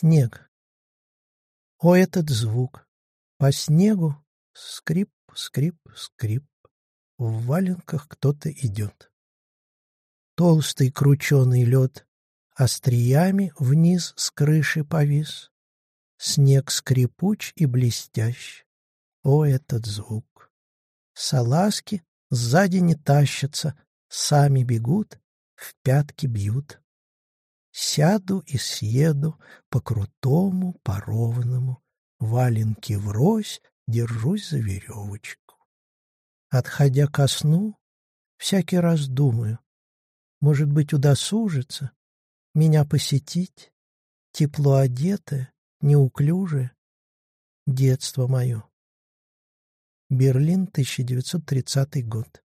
Снег. О, этот звук! По снегу скрип, скрип, скрип. В валенках кто-то идет. Толстый крученый лед остриями вниз с крыши повис. Снег скрипуч и блестящ. О, этот звук! Салазки сзади не тащатся, сами бегут, в пятки бьют. Сяду и съеду по крутому, по ровному, валенки врозь, держусь за веревочку. Отходя ко сну, всякий раз думаю, может быть, удосужится меня посетить, тепло одетое, неуклюжее, детство мое. Берлин, 1930 год.